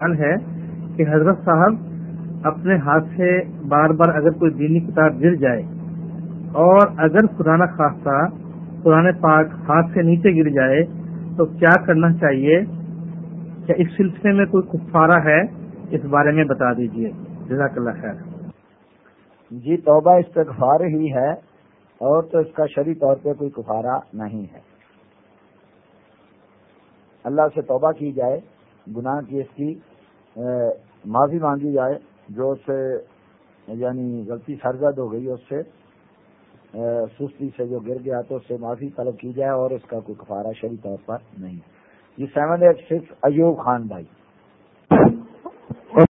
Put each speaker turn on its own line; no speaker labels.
حال ہے کہ حضرت صاحب اپنے ہاتھ سے بار بار اگر کوئی دینی کتاب گر جائے اور اگر خدا خاصہ، قرآن پاک ہاتھ سے نیچے گر جائے، تو کیا کرنا چاہیے؟ کیا اس سلسلے میں کوئی کفارہ ہے؟ اس بارے میں بتا دیجیے جزاک اللہ خیر۔
جی توبہ استغفار ہی ہے اور تو اس کا شرعی طور پہ کوئی کفارہ نہیں ہے۔ اللہ سے توبہ کی جائے، گناہ کی اس کی معافی مانگی جائے، جو اس سے یعنی غلطی سرزد ہو گئی، اس سے سستی سے جو گر گیا تو اس سے معافی طلب کی جائے اور اس کا کوئی کفارہ شری طور پر نہیں۔ جی seven eight six Ayub Khan بھائی۔